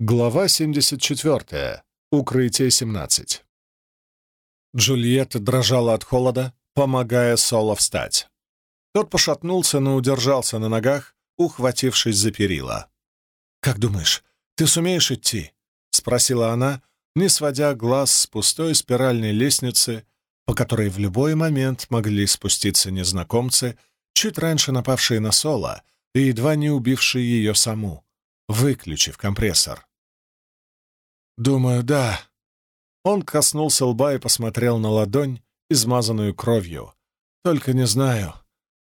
Глава 74. Укрытие 17. Джульетта дрожала от холода, помогая Соло встать. Тот пошатнулся, но удержался на ногах, ухватившись за перила. «Как думаешь, ты сумеешь идти?» — спросила она, не сводя глаз с пустой спиральной лестницы, по которой в любой момент могли спуститься незнакомцы, чуть раньше напавшие на Соло и едва не убившие ее саму, выключив компрессор. «Думаю, да». Он коснулся лба и посмотрел на ладонь, измазанную кровью. «Только не знаю,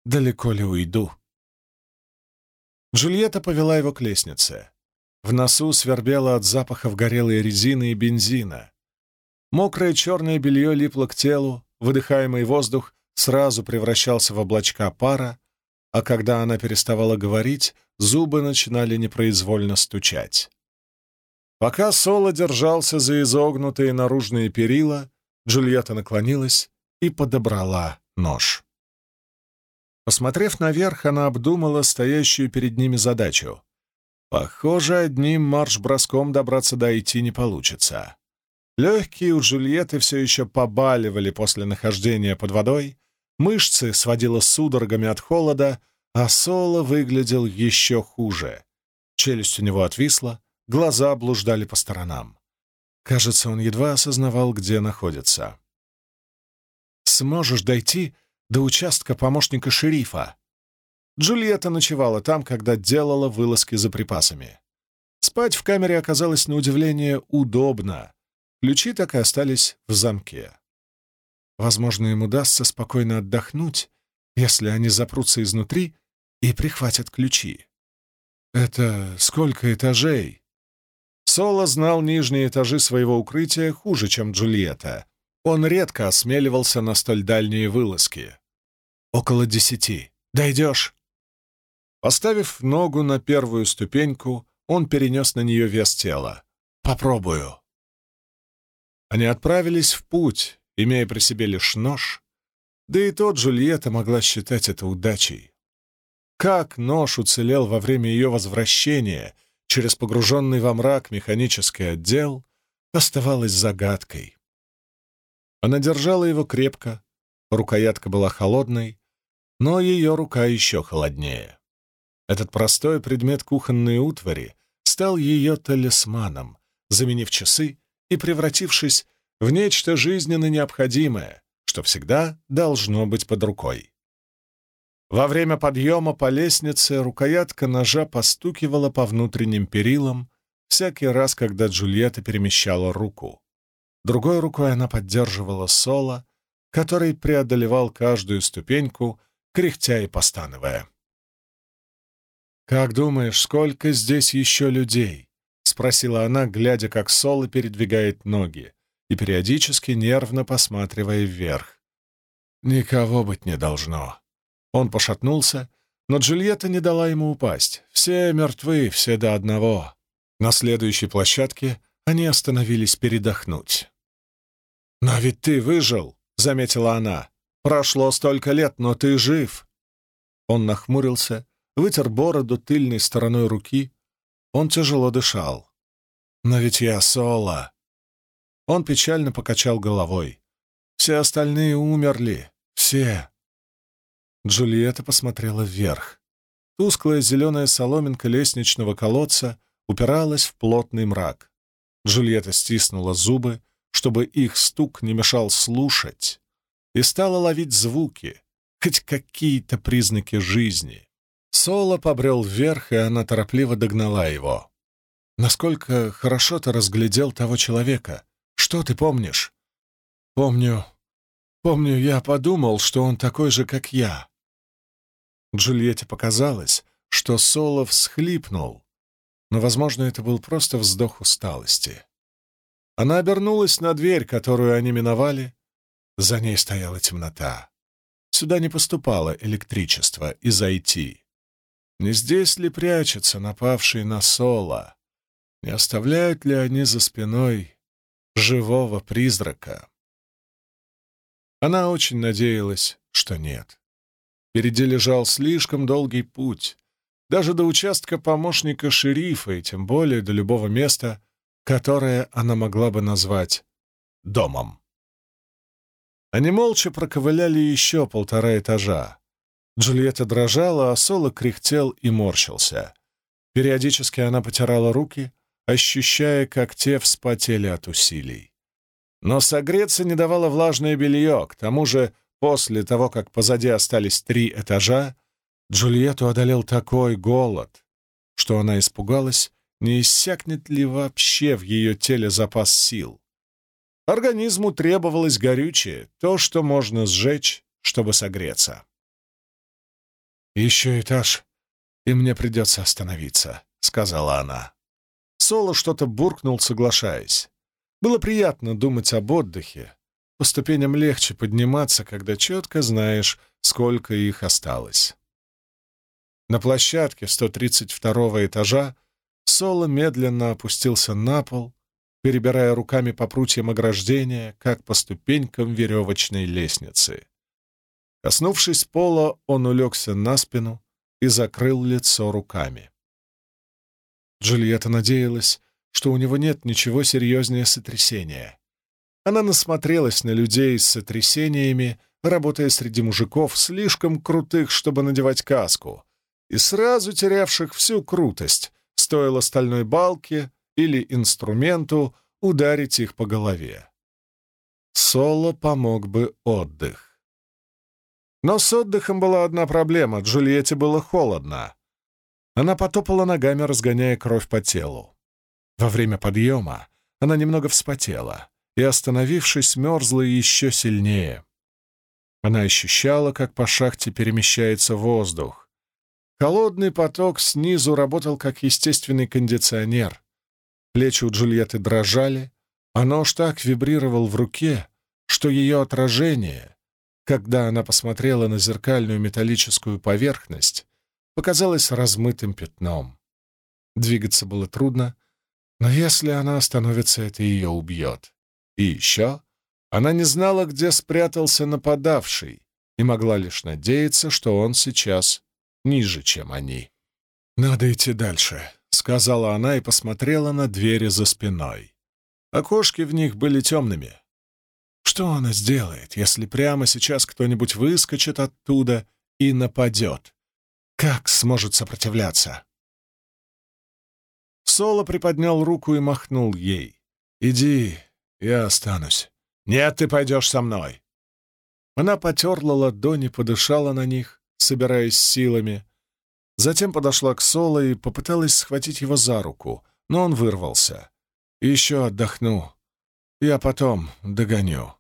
далеко ли уйду». Джульетта повела его к лестнице. В носу свербело от запахов горелой резины и бензина. Мокрое черное белье липло к телу, выдыхаемый воздух сразу превращался в облачка пара, а когда она переставала говорить, зубы начинали непроизвольно стучать. Пока Соло держался за изогнутые наружные перила, Джульетта наклонилась и подобрала нож. Посмотрев наверх, она обдумала стоящую перед ними задачу. Похоже, одним марш-броском добраться до Айти не получится. Легкие у Джульетты все еще побаливали после нахождения под водой, мышцы сводило судорогами от холода, а Соло выглядел еще хуже. Челюсть у него отвисла, глаза блуждали по сторонам. Кажется, он едва осознавал, где находится. «Сможешь дойти до участка помощника шерифа?» Джульетта ночевала там, когда делала вылазки за припасами. Спать в камере оказалось на удивление удобно. Ключи так и остались в замке. Возможно, им удастся спокойно отдохнуть, если они запрутся изнутри и прихватят ключи. Это сколько этажей? Соло знал нижние этажи своего укрытия хуже, чем Джульетта. Он редко осмеливался на столь дальние вылазки. «Около десяти. Дойдешь?» Поставив ногу на первую ступеньку, он перенес на нее вес тела. «Попробую». Они отправились в путь, имея при себе лишь нож, да и тот Джульетта могла считать это удачей. Как нож уцелел во время ее возвращения через погруженный во мрак механический отдел, оставалось загадкой. Она держала его крепко, рукоятка была холодной, но ее рука еще холоднее. Этот простой предмет кухонной утвари стал ее талисманом, заменив часы и превратившись в нечто жизненно необходимое, что всегда должно быть под рукой. Во время подъема по лестнице рукоятка ножа постукивала по внутренним перилам всякий раз, когда Джульетта перемещала руку. Другой рукой она поддерживала Соло, который преодолевал каждую ступеньку, кряхтя и постановая. «Как думаешь, сколько здесь еще людей?» — спросила она, глядя, как Соло передвигает ноги и периодически нервно посматривая вверх. «Никого быть не должно». Он пошатнулся, но Джульетта не дала ему упасть. Все мертвы, все до одного. На следующей площадке они остановились передохнуть. «Но ведь ты выжил», — заметила она. «Прошло столько лет, но ты жив». Он нахмурился вытер бороду тыльной стороной руки. Он тяжело дышал. «Но ведь я Соло!» Он печально покачал головой. «Все остальные умерли. Все!» Джульетта посмотрела вверх. Тусклая зеленая соломинка лестничного колодца упиралась в плотный мрак. Джульетта стиснула зубы, чтобы их стук не мешал слушать, и стала ловить звуки, хоть какие-то признаки жизни. Соло побрел вверх, и она торопливо догнала его. «Насколько хорошо ты разглядел того человека? Что ты помнишь?» «Помню... Помню, я подумал, что он такой же, как я». Джульетте показалось, что Соло всхлипнул, но, возможно, это был просто вздох усталости. Она обернулась на дверь, которую они миновали. За ней стояла темнота. Сюда не поступало электричество из IT. Не здесь ли прячутся напавшие на Соло? Не оставляют ли они за спиной живого призрака? Она очень надеялась, что нет. Впереди лежал слишком долгий путь, даже до участка помощника шерифа и тем более до любого места, которое она могла бы назвать домом. Они молча проковыляли еще полтора этажа. Джульетта дрожала, а Соло кряхтел и морщился. Периодически она потирала руки, ощущая, как те вспотели от усилий. Но согреться не давало влажное белье, к тому же после того, как позади остались три этажа, Джульетту одолел такой голод, что она испугалась, не иссякнет ли вообще в ее теле запас сил. Организму требовалось горючее, то, что можно сжечь, чтобы согреться. «Еще этаж, и мне придется остановиться», — сказала она. Соло что-то буркнул, соглашаясь. Было приятно думать об отдыхе. По ступеням легче подниматься, когда четко знаешь, сколько их осталось. На площадке 132 этажа Соло медленно опустился на пол, перебирая руками по прутьям ограждения, как по ступенькам веревочной лестницы. Коснувшись пола, он улегся на спину и закрыл лицо руками. Джульетта надеялась, что у него нет ничего серьезнее сотрясения. Она насмотрелась на людей с сотрясениями, работая среди мужиков, слишком крутых, чтобы надевать каску, и сразу терявших всю крутость, стоило стальной балке или инструменту ударить их по голове. Соло помог бы отдых. Но с отдыхом была одна проблема — Джульетте было холодно. Она потопала ногами, разгоняя кровь по телу. Во время подъема она немного вспотела и, остановившись, мерзла еще сильнее. Она ощущала, как по шахте перемещается воздух. Холодный поток снизу работал как естественный кондиционер. Плечи у Джульетты дрожали, а нож так вибрировал в руке, что ее отражение, когда она посмотрела на зеркальную металлическую поверхность, показалось размытым пятном. Двигаться было трудно, но если она остановится, это ее убьет. И еще она не знала, где спрятался нападавший, и могла лишь надеяться, что он сейчас ниже, чем они. «Надо идти дальше», — сказала она и посмотрела на двери за спиной. Окошки в них были темными. Что она сделает, если прямо сейчас кто-нибудь выскочит оттуда и нападет? Как сможет сопротивляться? Соло приподнял руку и махнул ей. «Иди, я останусь». «Нет, ты пойдешь со мной». Она потерла ладони, подышала на них, собираясь силами, Затем подошла к Соло и попыталась схватить его за руку, но он вырвался. «Еще отдохну. Я потом догоню».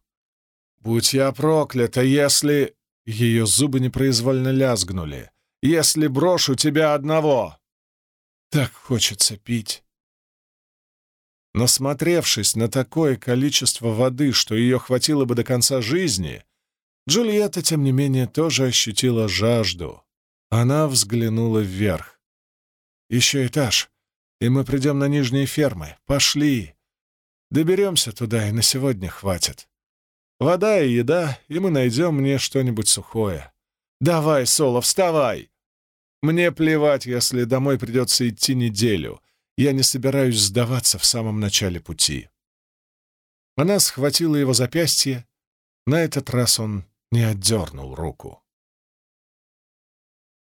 «Будь я проклята, если...» Ее зубы непроизвольно лязгнули. «Если брошу тебя одного!» «Так хочется пить». Насмотревшись на такое количество воды, что ее хватило бы до конца жизни, Джульетта, тем не менее, тоже ощутила жажду. Она взглянула вверх. «Еще этаж, и мы придем на нижние фермы. Пошли! Доберемся туда, и на сегодня хватит. Вода и еда, и мы найдем мне что-нибудь сухое. Давай, Соло, вставай! Мне плевать, если домой придется идти неделю. Я не собираюсь сдаваться в самом начале пути». Она схватила его запястье. На этот раз он не отдернул руку.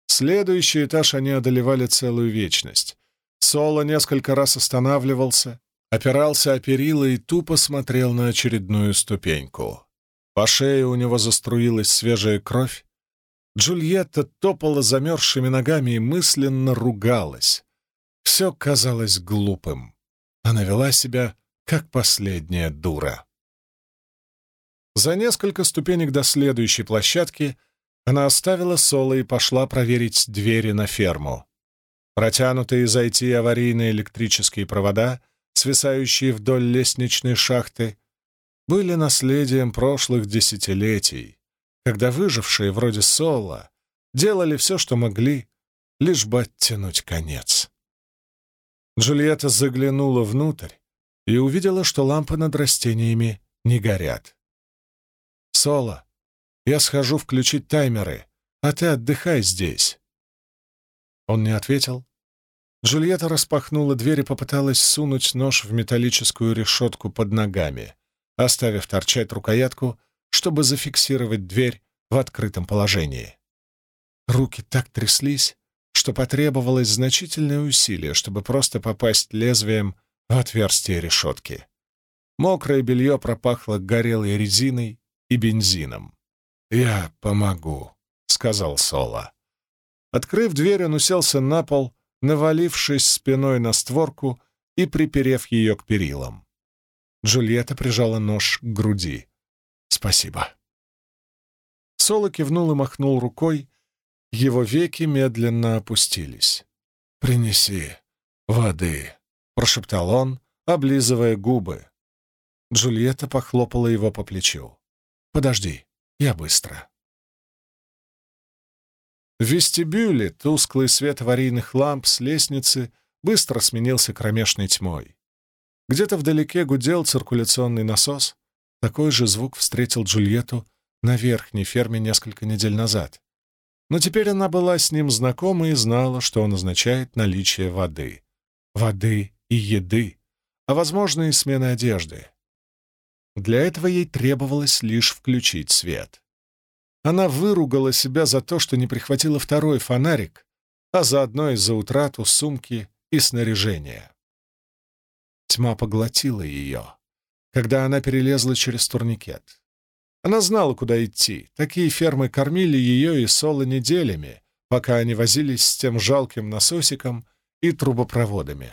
Следующий этаж они одолевали целую вечность. Соло несколько раз останавливался, опирался о перила и тупо смотрел на очередную ступеньку. По шее у него заструилась свежая кровь. Джульетта топала замерзшими ногами и мысленно ругалась. Все казалось глупым. Она вела себя, как последняя дура. За несколько ступенек до следующей площадки она оставила Соло и пошла проверить двери на ферму. Протянутые IT аварийные электрические провода, свисающие вдоль лестничной шахты, были наследием прошлых десятилетий, когда выжившие вроде Соло делали все, что могли, лишь бы оттянуть конец. Джульетта заглянула внутрь и увидела, что лампы над растениями не горят. «Соло, я схожу включить таймеры, а ты отдыхай здесь». Он не ответил. Джульетта распахнула дверь и попыталась сунуть нож в металлическую решетку под ногами, оставив торчать рукоятку, чтобы зафиксировать дверь в открытом положении. Руки так тряслись, что потребовалось значительное усилие, чтобы просто попасть лезвием в отверстие решетки. Мокрое белье пропахло горелой резиной и бензином. «Я помогу», — сказал Соло. Открыв дверь, он уселся на пол, навалившись спиной на створку и приперев ее к перилам. Джульетта прижала нож к груди. «Спасибо». Соло кивнул и махнул рукой. Его веки медленно опустились. «Принеси воды», — прошептал он, облизывая губы. Джульетта похлопала его по плечу. «Подожди, я быстро». В вестибюле тусклый свет аварийных ламп с лестницы быстро сменился кромешной тьмой. Где-то вдалеке гудел циркуляционный насос. Такой же звук встретил Джульетту на верхней ферме несколько недель назад. Но теперь она была с ним знакома и знала, что он означает наличие воды. Воды и еды, а, возможно, и смены одежды. Для этого ей требовалось лишь включить свет. Она выругала себя за то, что не прихватила второй фонарик, а заодно и за утрату сумки и снаряжения. Тьма поглотила ее, когда она перелезла через турникет. Она знала, куда идти. Такие фермы кормили ее и Соло неделями, пока они возились с тем жалким насосиком и трубопроводами.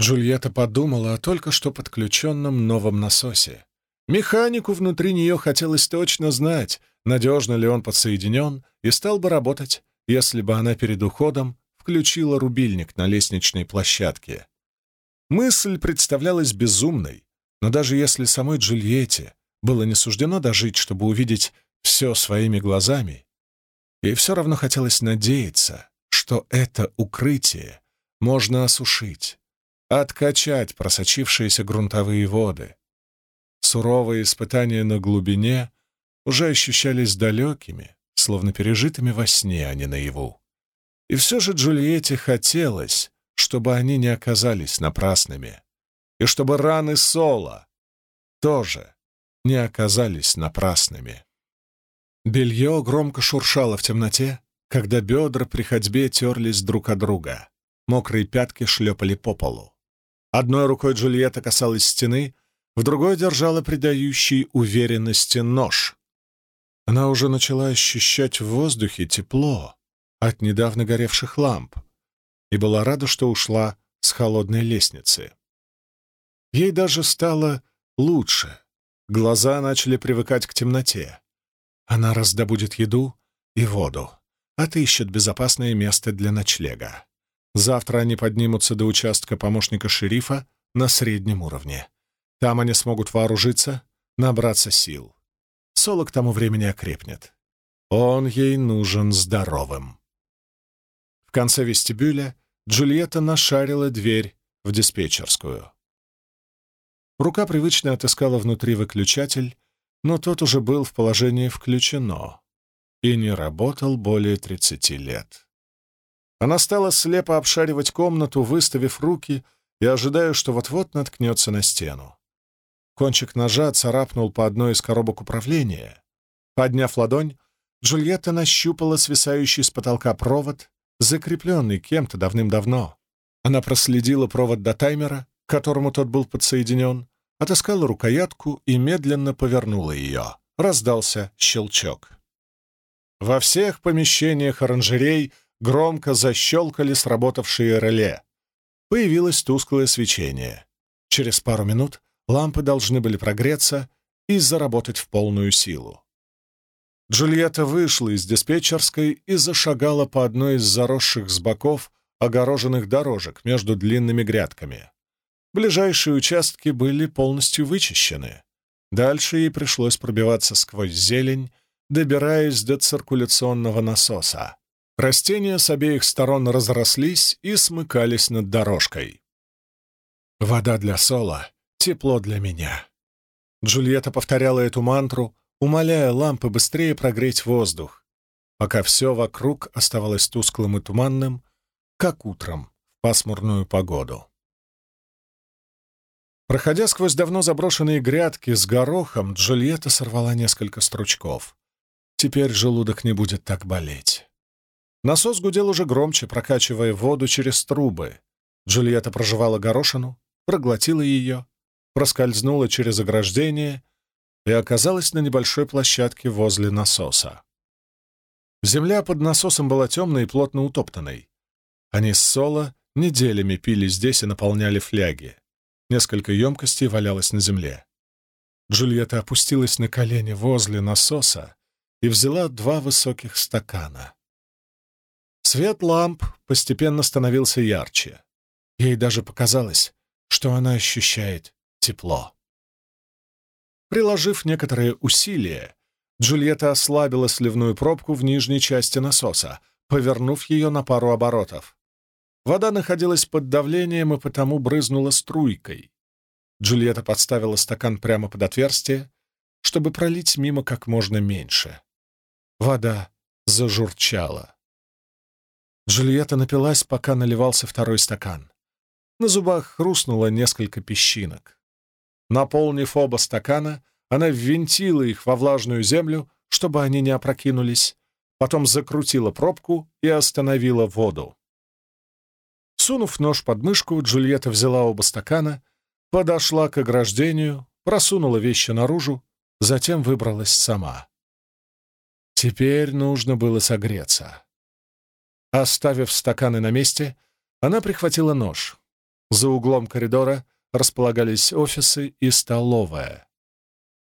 Джульетта подумала о только что подключенном новом насосе. Механику внутри нее хотелось точно знать, надежно ли он подсоединен, и стал бы работать, если бы она перед уходом включила рубильник на лестничной площадке. Мысль представлялась безумной, но даже если самой Джульетте было не суждено дожить, чтобы увидеть все своими глазами, ей все равно хотелось надеяться, что это укрытие можно осушить, откачать просочившиеся грунтовые воды, Суровые испытания на глубине уже ощущались далекими, словно пережитыми во сне, а не наяву. И все же Джульетте хотелось, чтобы они не оказались напрасными, и чтобы раны Сола тоже не оказались напрасными. Белье громко шуршало в темноте, когда бедра при ходьбе терлись друг от друга. Мокрые пятки шлепали по полу. Одной рукой Джульетта касалась стены, в другой держала придающий уверенности нож. Она уже начала ощущать в воздухе тепло от недавно горевших ламп и была рада, что ушла с холодной лестницы. Ей даже стало лучше. Глаза начали привыкать к темноте. Она раздобудет еду и воду, отыщет безопасное место для ночлега. Завтра они поднимутся до участка помощника шерифа на среднем уровне. Там они смогут вооружиться, набраться сил. Соло к тому времени окрепнет. Он ей нужен здоровым. В конце вестибюля Джульетта нашарила дверь в диспетчерскую. Рука привычно отыскала внутри выключатель, но тот уже был в положении «включено» и не работал более 30 лет. Она стала слепо обшаривать комнату, выставив руки и ожидая, что вот-вот наткнется на стену. Кончик ножа царапнул по одной из коробок управления. Подняв ладонь, Джульетта нащупала свисающий с потолка провод, закрепленный кем-то давным-давно. Она проследила провод до таймера, к которому тот был подсоединен, отыскала рукоятку и медленно повернула ее. Раздался щелчок. Во всех помещениях оранжерей громко защелкали сработавшие реле. Появилось тусклое свечение. Через пару минут лампы должны были прогреться и заработать в полную силу. Джульетта вышла из диспетчерской и зашагала по одной из заросших с боков огороженных дорожек между длинными грядками. Ближайшие участки были полностью вычищены. Дальше ей пришлось пробиваться сквозь зелень, добираясь до циркуляционного насоса. Растения с обеих сторон разрослись и смыкались над дорожкой. Вода для Сола тепло для меня». Джульетта повторяла эту мантру, умоляя лампы быстрее прогреть воздух. Пока все вокруг оставалось тусклым и туманным, как утром в пасмурную погоду. Проходя сквозь давно заброшенные грядки с горохом, Джульетта сорвала несколько стручков. Теперь желудок не будет так болеть. Насос гудел уже громче, прокачивая воду через трубы. Джульетта проживала горошину, проглотила ее, проскользнула через ограждение и оказалась на небольшой площадке возле насоса. Земля под насосом была темной и плотно утоптанной. Они с Соло неделями пили здесь и наполняли фляги. Несколько емкостей валялось на земле. Джульетта опустилась на колени возле насоса и взяла два высоких стакана. Свет ламп постепенно становился ярче. Ей даже показалось, что она ощущает тепло. Приложив некоторые усилия, Джульетта ослабила сливную пробку в нижней части насоса, повернув ее на пару оборотов. Вода находилась под давлением и потому брызнула струйкой. Джульетта подставила стакан прямо под отверстие, чтобы пролить мимо как можно меньше. Вода зажурчала. Джульетта напилась, пока наливался второй стакан. На зубах хрустнуло несколько песчинок. Наполнив оба стакана, она ввинтила их во влажную землю, чтобы они не опрокинулись, потом закрутила пробку и остановила воду. Сунув нож под мышку, Джульетта взяла оба стакана, подошла к ограждению, просунула вещи наружу, затем выбралась сама. Теперь нужно было согреться. Оставив стаканы на месте, она прихватила нож. За углом коридора располагались офисы и столовая.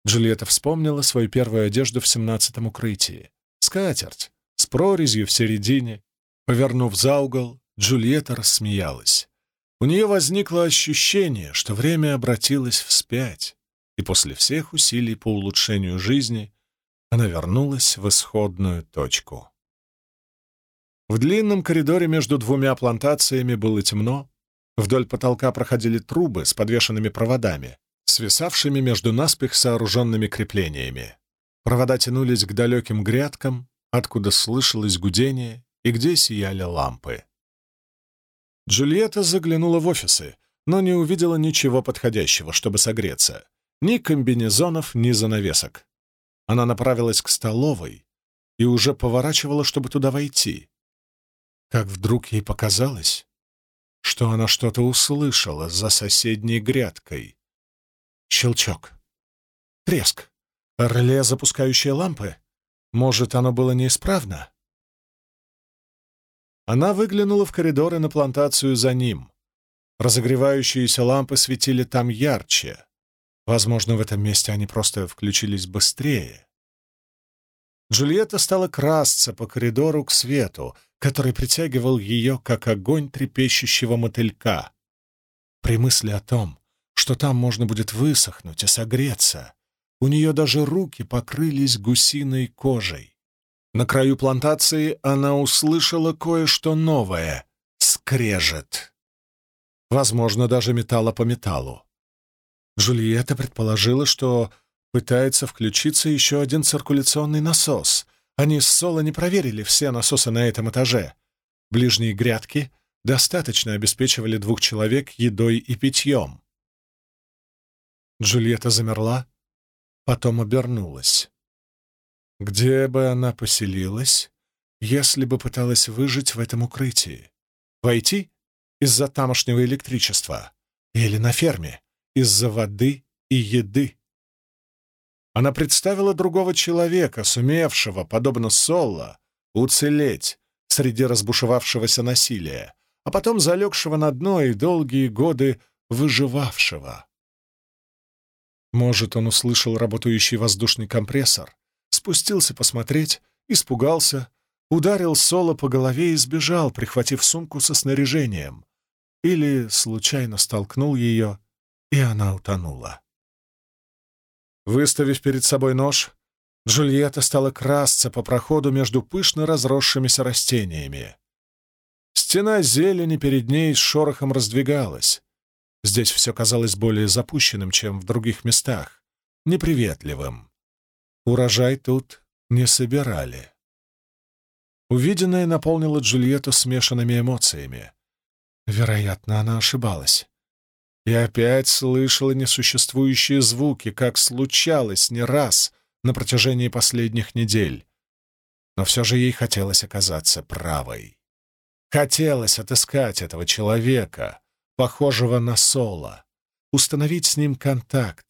Джульетта вспомнила свою первую одежду в семнадцатом укрытии. Скатерть с прорезью в середине. Повернув за угол, Джульетта рассмеялась. У нее возникло ощущение, что время обратилось вспять, и после всех усилий по улучшению жизни она вернулась в исходную точку. В длинном коридоре между двумя плантациями было темно, вдоль потолка проходили трубы с подвешенными проводами, свисавшими между наспех сооруженными креплениями. Провода тянулись к далеким грядкам, откуда слышалось гудение и где сияли лампы. Джульетта заглянула в офисы, но не увидела ничего подходящего, чтобы согреться. Ни комбинезонов, ни занавесок. Она направилась к столовой и уже поворачивала, чтобы туда войти. Как вдруг ей показалось, что она что-то услышала за соседней грядкой. Щелчок. Треск. Реле, запускающее лампы. Может, оно было неисправно? Она выглянула в коридор и на плантацию за ним. Разогревающиеся лампы светили там ярче. Возможно, в этом месте они просто включились быстрее. Джульетта стала красться по коридору к свету, который притягивал ее, как огонь трепещущего мотылька. При мысли о том, что там можно будет высохнуть и согреться, у нее даже руки покрылись гусиной кожей. На краю плантации она услышала кое-что новое — скрежет. Возможно, даже металла по металлу. Джульетта предположила, что пытается включиться еще один циркуляционный насос. Они с Соло не проверили все насосы на этом этаже. Ближние грядки достаточно обеспечивали двух человек едой и питьем. Джульетта замерла, потом обернулась. Где бы она поселилась, если бы пыталась выжить в этом укрытии? Войти из-за тамошнего электричества? Или на ферме из-за воды и еды? Она представила другого человека, сумевшего, подобно Соло, уцелеть среди разбушевавшегося насилия, а потом залегшего на дно и долгие годы выживавшего. Может, он услышал работающий воздушный компрессор, спустился посмотреть, испугался, ударил Соло по голове и сбежал, прихватив сумку со снаряжением. Или случайно столкнул ее, и она утонула. Выставив перед собой нож, Джульетта стала красться по проходу между пышно разросшимися растениями. Стена зелени перед ней с шорохом раздвигалась. Здесь все казалось более запущенным, чем в других местах, неприветливым. Урожай тут не собирали. Увиденное наполнило Джульетту смешанными эмоциями. Вероятно, она ошибалась. И опять слышала несуществующие звуки, как случалось не раз на протяжении последних недель. Но все же ей хотелось оказаться правой. Хотелось отыскать этого человека, похожего на Соло, установить с ним контакт.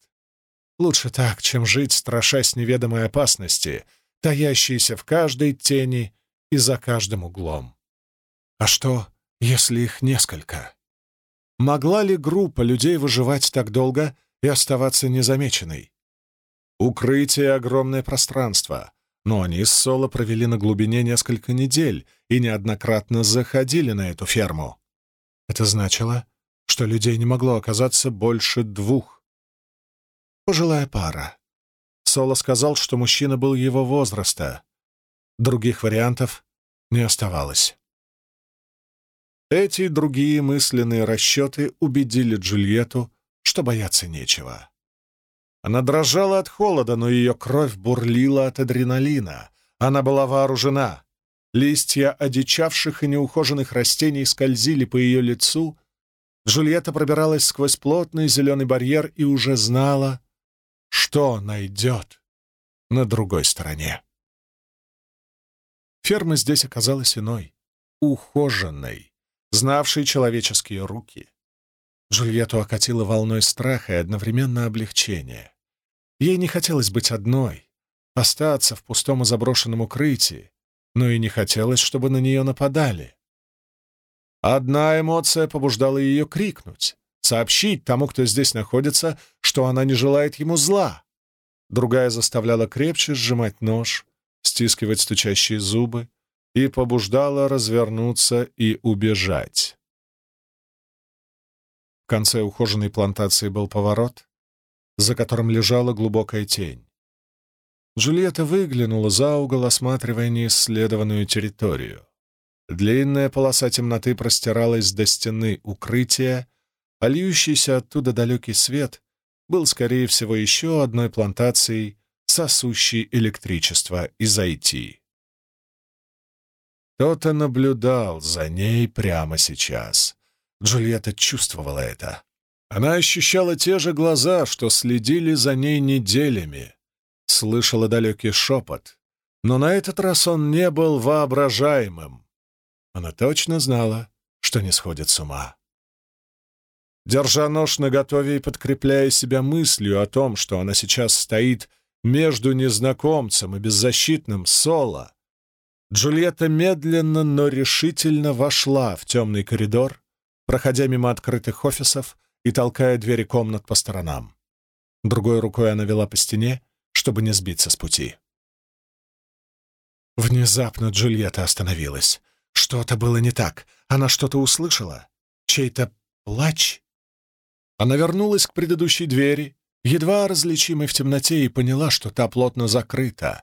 Лучше так, чем жить, страшась неведомой опасности, таящейся в каждой тени и за каждым углом. А что, если их несколько? Могла ли группа людей выживать так долго и оставаться незамеченной? Укрытие — огромное пространство, но они с Соло провели на глубине несколько недель и неоднократно заходили на эту ферму. Это значило, что людей не могло оказаться больше двух. Пожилая пара. Соло сказал, что мужчина был его возраста. Других вариантов не оставалось. Эти другие мысленные расчеты убедили Джульетту, что бояться нечего. Она дрожала от холода, но ее кровь бурлила от адреналина. Она была вооружена. Листья одичавших и неухоженных растений скользили по ее лицу. Джульетта пробиралась сквозь плотный зеленый барьер и уже знала, что найдет на другой стороне. Ферма здесь оказалась иной, ухоженной знавший человеческие руки. Джульетту окатила волной страха и одновременно облегчения. Ей не хотелось быть одной, остаться в пустом и заброшенном укрытии, но и не хотелось, чтобы на нее нападали. Одна эмоция побуждала ее крикнуть, сообщить тому, кто здесь находится, что она не желает ему зла. Другая заставляла крепче сжимать нож, стискивать стучащие зубы, и побуждала развернуться и убежать. В конце ухоженной плантации был поворот, за которым лежала глубокая тень. Джульетта выглянула за угол, осматривая неисследованную территорию. Длинная полоса темноты простиралась до стены укрытия, а льющийся оттуда далекий свет был, скорее всего, еще одной плантацией, сосущей электричество из IT. Кто-то наблюдал за ней прямо сейчас. Джульетта чувствовала это. Она ощущала те же глаза, что следили за ней неделями. Слышала далекий шепот. Но на этот раз он не был воображаемым. Она точно знала, что не сходит с ума. Держа нож наготове и подкрепляя себя мыслью о том, что она сейчас стоит между незнакомцем и беззащитным Соло, Джульетта медленно, но решительно вошла в темный коридор, проходя мимо открытых офисов и толкая двери комнат по сторонам. Другой рукой она вела по стене, чтобы не сбиться с пути. Внезапно Джульетта остановилась. Что-то было не так. Она что-то услышала. Чей-то плач. Она вернулась к предыдущей двери, едва различимой в темноте, и поняла, что та плотно закрыта,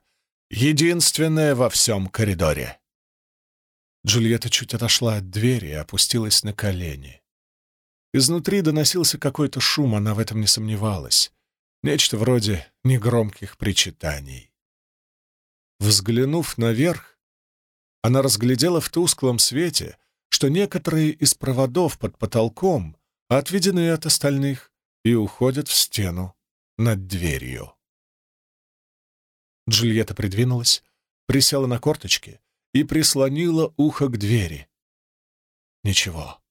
Единственное во всем коридоре. Джульетта чуть отошла от двери и опустилась на колени. Изнутри доносился какой-то шум, она в этом не сомневалась. Нечто вроде негромких причитаний. Взглянув наверх, она разглядела в тусклом свете, что некоторые из проводов под потолком отведены от остальных и уходят в стену над дверью. Джульетта придвинулась, присела на корточки и прислонила ухо к двери. Ничего.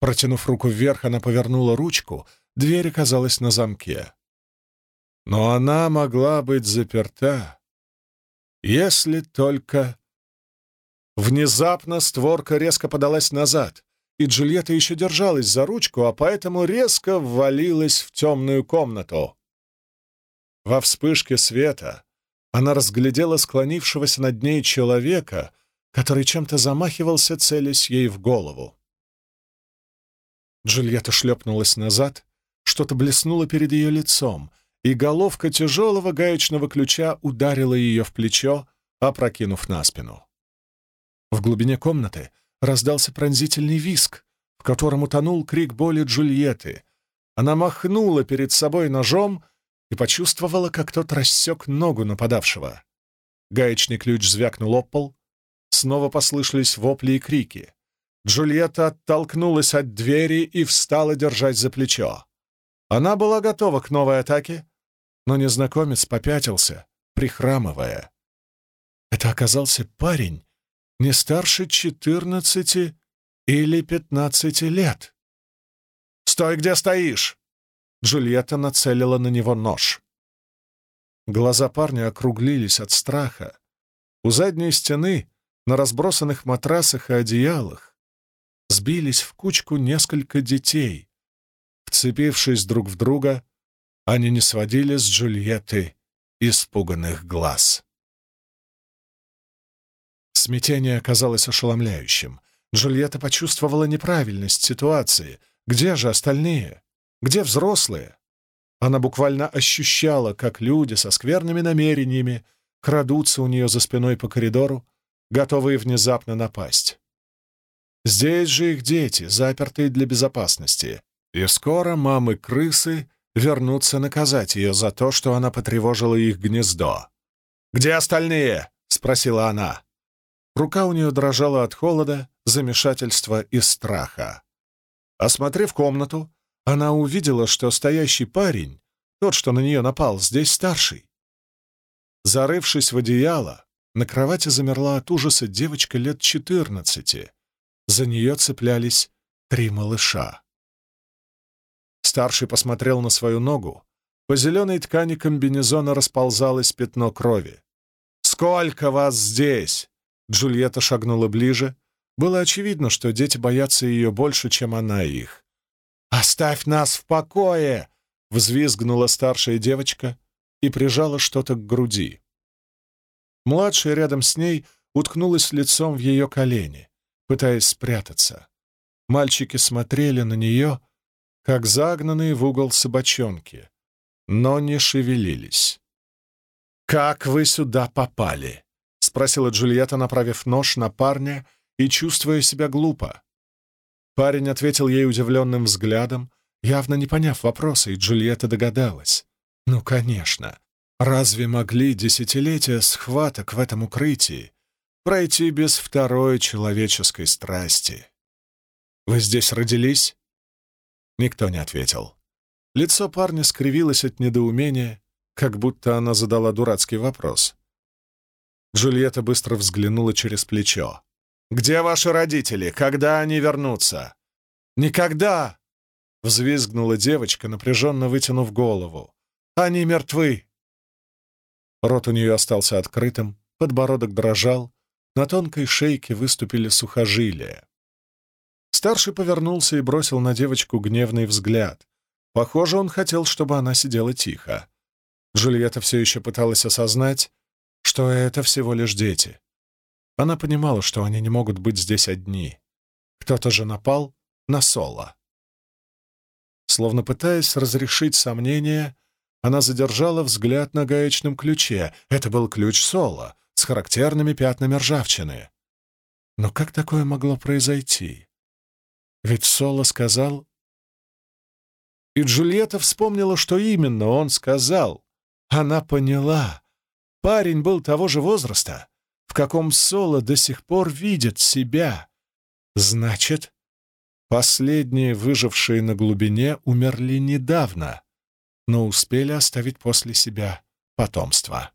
Протянув руку вверх, она повернула ручку, дверь оказалась на замке. Но она могла быть заперта, если только... Внезапно створка резко подалась назад, и Джульетта еще держалась за ручку, а поэтому резко ввалилась в темную комнату. Во вспышке света она разглядела склонившегося над ней человека, который чем-то замахивался, целясь ей в голову. Джульетта шлепнулась назад, что-то блеснуло перед ее лицом, и головка тяжелого гаечного ключа ударила ее в плечо, опрокинув на спину. В глубине комнаты раздался пронзительный виск, в котором утонул крик боли Джульетты. Она махнула перед собой ножом — и почувствовала, как тот рассек ногу нападавшего. Гаечный ключ звякнул об пол. Снова послышались вопли и крики. Джульетта оттолкнулась от двери и встала держать за плечо. Она была готова к новой атаке, но незнакомец попятился, прихрамывая. Это оказался парень не старше четырнадцати или пятнадцати лет. «Стой, где стоишь!» Джульетта нацелила на него нож. Глаза парня округлились от страха. У задней стены, на разбросанных матрасах и одеялах, сбились в кучку несколько детей. Вцепившись друг в друга, они не сводили с Джульетты испуганных глаз. Смятение оказалось ошеломляющим. Джульетта почувствовала неправильность ситуации. Где же остальные? Где взрослые? Она буквально ощущала, как люди со скверными намерениями крадутся у нее за спиной по коридору, готовые внезапно напасть. Здесь же их дети, запертые для безопасности, и скоро мамы-крысы вернутся наказать ее за то, что она потревожила их гнездо. «Где остальные?» — спросила она. Рука у нее дрожала от холода, замешательства и страха. Осмотрев комнату, она увидела, что стоящий парень, тот, что на нее напал, здесь старший. Зарывшись в одеяло, на кровати замерла от ужаса девочка лет четырнадцати. За нее цеплялись три малыша. Старший посмотрел на свою ногу. По зеленой ткани комбинезона расползалось пятно крови. «Сколько вас здесь?» Джульетта шагнула ближе. Было очевидно, что дети боятся ее больше, чем она их. «Оставь нас в покое!» — взвизгнула старшая девочка и прижала что-то к груди. Младшая рядом с ней уткнулась лицом в ее колени, пытаясь спрятаться. Мальчики смотрели на нее, как загнанные в угол собачонки, но не шевелились. «Как вы сюда попали?» Спросила Джульетта, направив нож на парня и чувствуя себя глупо. Парень ответил ей удивленным взглядом, явно не поняв вопроса, и Джульетта догадалась. «Ну, конечно. Разве могли десятилетия схваток в этом укрытии пройти без второй человеческой страсти? Вы здесь родились?» Никто не ответил. Лицо парня скривилось от недоумения, как будто она задала дурацкий вопрос. Джульетта быстро взглянула через плечо. «Где ваши родители? Когда они вернутся?» «Никогда!» — взвизгнула девочка, напряженно вытянув голову. «Они мертвы!» Рот у нее остался открытым, подбородок дрожал, на тонкой шейке выступили сухожилия. Старший повернулся и бросил на девочку гневный взгляд. Похоже, он хотел, чтобы она сидела тихо. Джульетта все еще пыталась осознать, что это всего лишь дети. Она понимала, что они не могут быть здесь одни. Кто-то же напал на Соло. Словно пытаясь разрешить сомнения, она задержала взгляд на гаечном ключе. Это был ключ Соло с характерными пятнами ржавчины. Но как такое могло произойти? Ведь Соло сказал... И Джульетта вспомнила, что именно он сказал. Она поняла. Парень был того же возраста, в каком Соло до сих пор видит себя. Значит, последние выжившие на глубине умерли недавно, но успели оставить после себя потомство.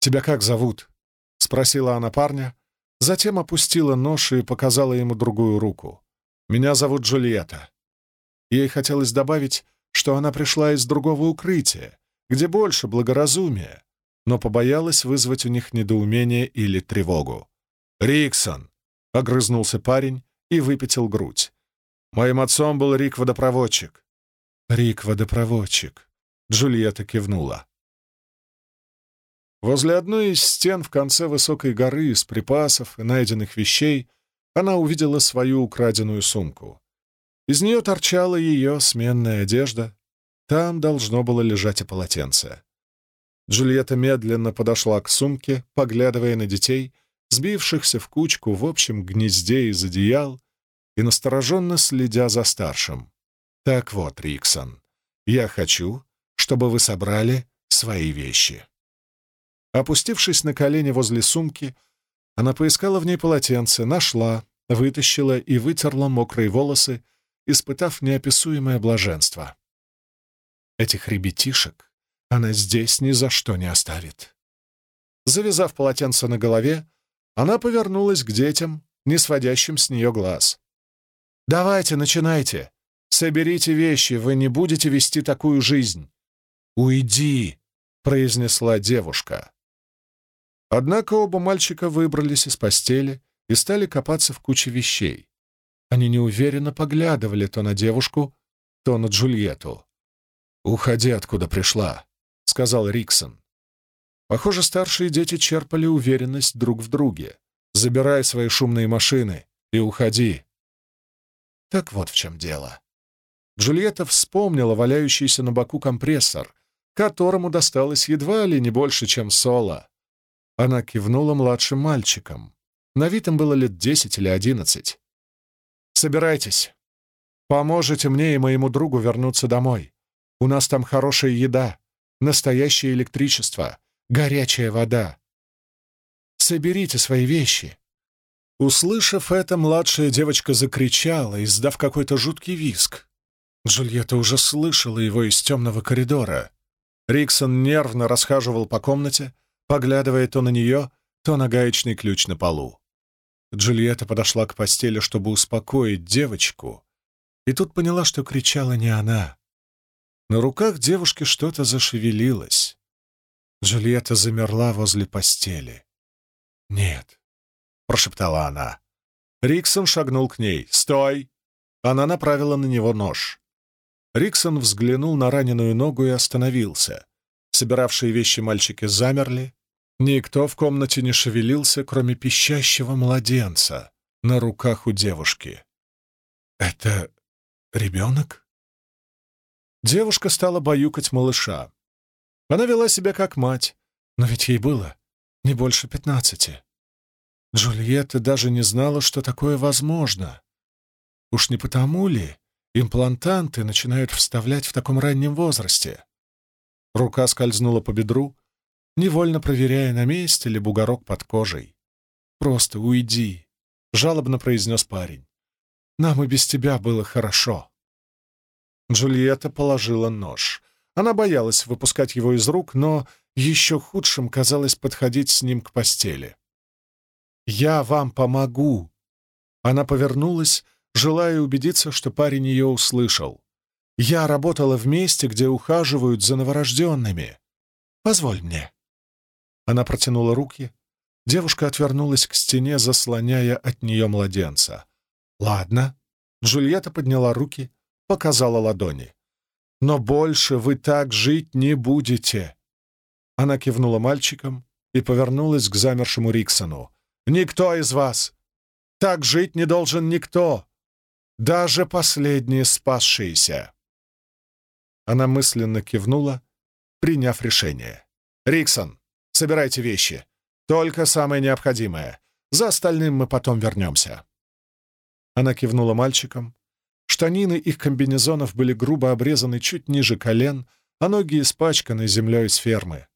«Тебя как зовут?» — спросила она парня, затем опустила нож и показала ему другую руку. «Меня зовут Джульетта». Ей хотелось добавить, что она пришла из другого укрытия, где больше благоразумия, но побоялась вызвать у них недоумение или тревогу. «Риксон!» — огрызнулся парень и выпятил грудь. «Моим отцом был Рик-водопроводчик». «Рик-водопроводчик», — Джульетта кивнула. Возле одной из стен в конце высокой горы из припасов и найденных вещей она увидела свою украденную сумку. Из нее торчала ее сменная одежда, там должно было лежать и полотенце. Джульетта медленно подошла к сумке, поглядывая на детей, сбившихся в кучку в общем гнезде из одеял, и настороженно следя за старшим. «Так вот, Риксон, я хочу, чтобы вы собрали свои вещи». Опустившись на колени возле сумки, она поискала в ней полотенце, нашла, вытащила и вытерла мокрые волосы, испытав неописуемое блаженство. Этих ребятишек она здесь ни за что не оставит. Завязав полотенце на голове, она повернулась к детям, не сводящим с нее глаз. «Давайте, начинайте. Соберите вещи, вы не будете вести такую жизнь». «Уйди», — произнесла девушка. Однако оба мальчика выбрались из постели и стали копаться в куче вещей. Они неуверенно поглядывали то на девушку, то на Джульетту. «Уходи, откуда пришла», — сказал Риксон. Похоже, старшие дети черпали уверенность друг в друге. «Забирай свои шумные машины и уходи». Так вот в чем дело. Джульетта вспомнила валяющийся на боку компрессор, которому досталось едва ли не больше, чем соло. Она кивнула младшим мальчикам. На вид им было лет десять или одиннадцать. «Собирайтесь. Поможете мне и моему другу вернуться домой. У нас там хорошая еда, настоящее электричество, горячая вода. Соберите свои вещи». Услышав это, младшая девочка закричала, издав какой-то жуткий виск. Джульетта уже слышала его из темного коридора. Риксон нервно расхаживал по комнате, поглядывая то на нее, то на гаечный ключ на полу. Джульетта подошла к постели, чтобы успокоить девочку, и тут поняла, что кричала не она. На руках девушки что-то зашевелилось. Джульетта замерла возле постели. «Нет», — прошептала она. Риксон шагнул к ней. «Стой!» Она направила на него нож. Риксон взглянул на раненую ногу и остановился. Собиравшие вещи мальчики замерли, Никто в комнате не шевелился, кроме пищащего младенца на руках у девушки. «Это ребенок?» Девушка стала баюкать малыша. Она вела себя как мать, но ведь ей было не больше пятнадцати. Джульетта даже не знала, что такое возможно. Уж не потому ли имплантанты начинают вставлять в таком раннем возрасте? Рука скользнула по бедру, невольно проверяя, на месте ли бугорок под кожей. «Просто уйди», — жалобно произнес парень. «Нам и без тебя было хорошо». Джульетта положила нож. Она боялась выпускать его из рук, но еще худшим казалось подходить с ним к постели. «Я вам помогу!» Она повернулась, желая убедиться, что парень ее услышал. «Я работала в месте, где ухаживают за новорожденными. Позволь мне». Она протянула руки. Девушка отвернулась к стене, заслоняя от нее младенца. «Ладно». Джульетта подняла руки, показала ладони. «Но больше вы так жить не будете!» Она кивнула мальчикам и повернулась к замершему Риксону. «Никто из вас! Так жить не должен никто! Даже последние спасшиеся!» Она мысленно кивнула, приняв решение. «Риксон, Собирайте вещи. Только самое необходимое. За остальным мы потом вернемся». Она кивнула мальчикам. Штанины их комбинезонов были грубо обрезаны чуть ниже колен, а ноги испачканы землей с фермы.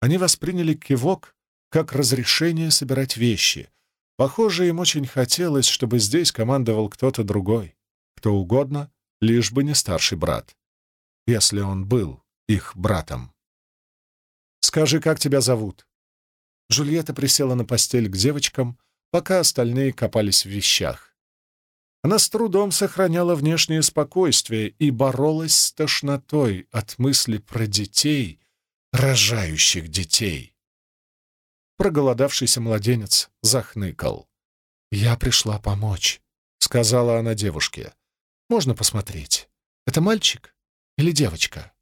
Они восприняли кивок как разрешение собирать вещи. Похоже, им очень хотелось, чтобы здесь командовал кто-то другой, кто угодно, лишь бы не старший брат, если он был их братом. Скажи, как тебя зовут?» Джульетта присела на постель к девочкам, пока остальные копались в вещах. Она с трудом сохраняла внешнее спокойствие и боролась с тошнотой от мысли про детей, рожающих детей. Проголодавшийся младенец захныкал. «Я пришла помочь», — сказала она девушке. «Можно посмотреть? Это мальчик или девочка?»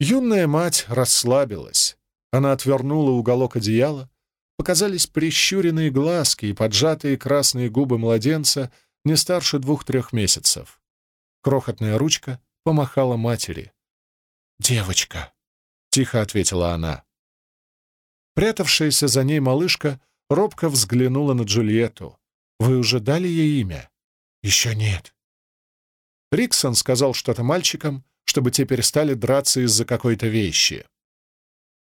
Юная мать расслабилась. Она отвернула уголок одеяла. Показались прищуренные глазки и поджатые красные губы младенца не старше двух-трех месяцев. Крохотная ручка помахала матери. «Девочка», — тихо ответила она. Прятавшаяся за ней малышка робко взглянула на Джульетту. «Вы уже дали ей имя?» «Еще нет». Риксон сказал что-то мальчикам, чтобы те перестали драться из-за какой-то вещи.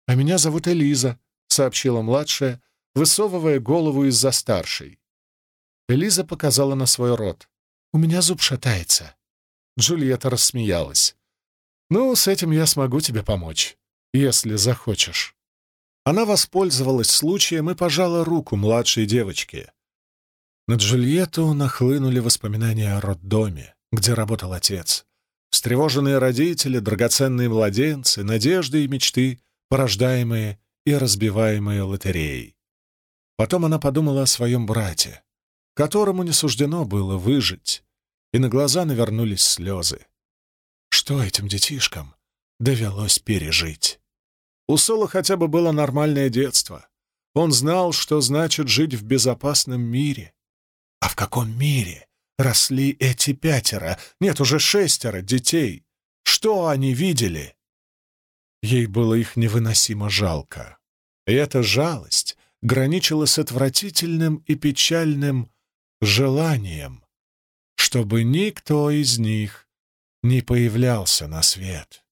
«А меня зовут Элиза», — сообщила младшая, высовывая голову из-за старшей. Элиза показала на свой рот. «У меня зуб шатается». Джульетта рассмеялась. «Ну, с этим я смогу тебе помочь, если захочешь». Она воспользовалась случаем и пожала руку младшей девочке. На Джульетту нахлынули воспоминания о роддоме, где работал отец. Встревоженные родители, драгоценные младенцы, надежды и мечты, порождаемые и разбиваемые лотереей. Потом она подумала о своем брате, которому не суждено было выжить, и на глаза навернулись слезы. Что этим детишкам довелось пережить? У Соло хотя бы было нормальное детство. Он знал, что значит жить в безопасном мире. А в каком мире росли эти пятеро, нет, уже шестеро детей? Что они видели? Ей было их невыносимо жалко. И эта жалость граничила с отвратительным и печальным желанием, чтобы никто из них не появлялся на свет.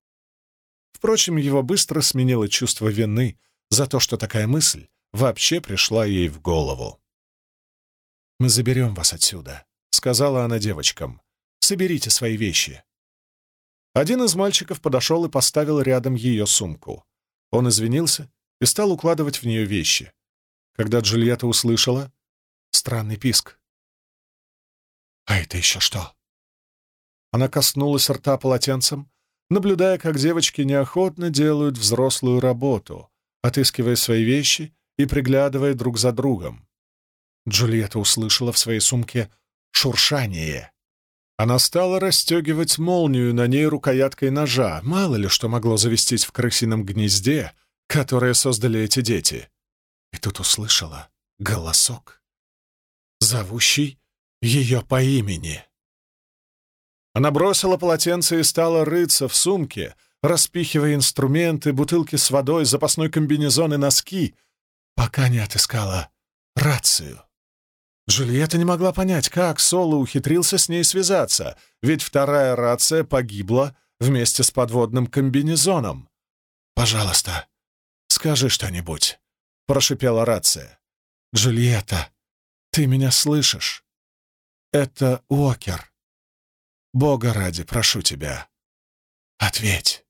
Впрочем, его быстро сменило чувство вины за то, что такая мысль вообще пришла ей в голову. «Мы заберем вас отсюда», — сказала она девочкам. «Соберите свои вещи». Один из мальчиков подошел и поставил рядом ее сумку. Он извинился и стал укладывать в нее вещи. Когда Джульетта услышала странный писк. «А это еще что?» Она коснулась рта полотенцем, наблюдая, как девочки неохотно делают взрослую работу, отыскивая свои вещи и приглядывая друг за другом. Джульетта услышала в своей сумке шуршание. Она стала расстегивать молнию на ней рукояткой ножа, мало ли что могло завестись в крысином гнезде, которое создали эти дети. И тут услышала голосок, зовущий ее по имени. Она бросила полотенце и стала рыться в сумке, распихивая инструменты, бутылки с водой, запасной комбинезон и носки, пока не отыскала рацию. Джульетта не могла понять, как Соло ухитрился с ней связаться, ведь вторая рация погибла вместе с подводным комбинезоном. «Пожалуйста, скажи что-нибудь», — прошипела рация. «Джульетта, ты меня слышишь?» Это Уокер. Бога ради, прошу тебя. Ответь.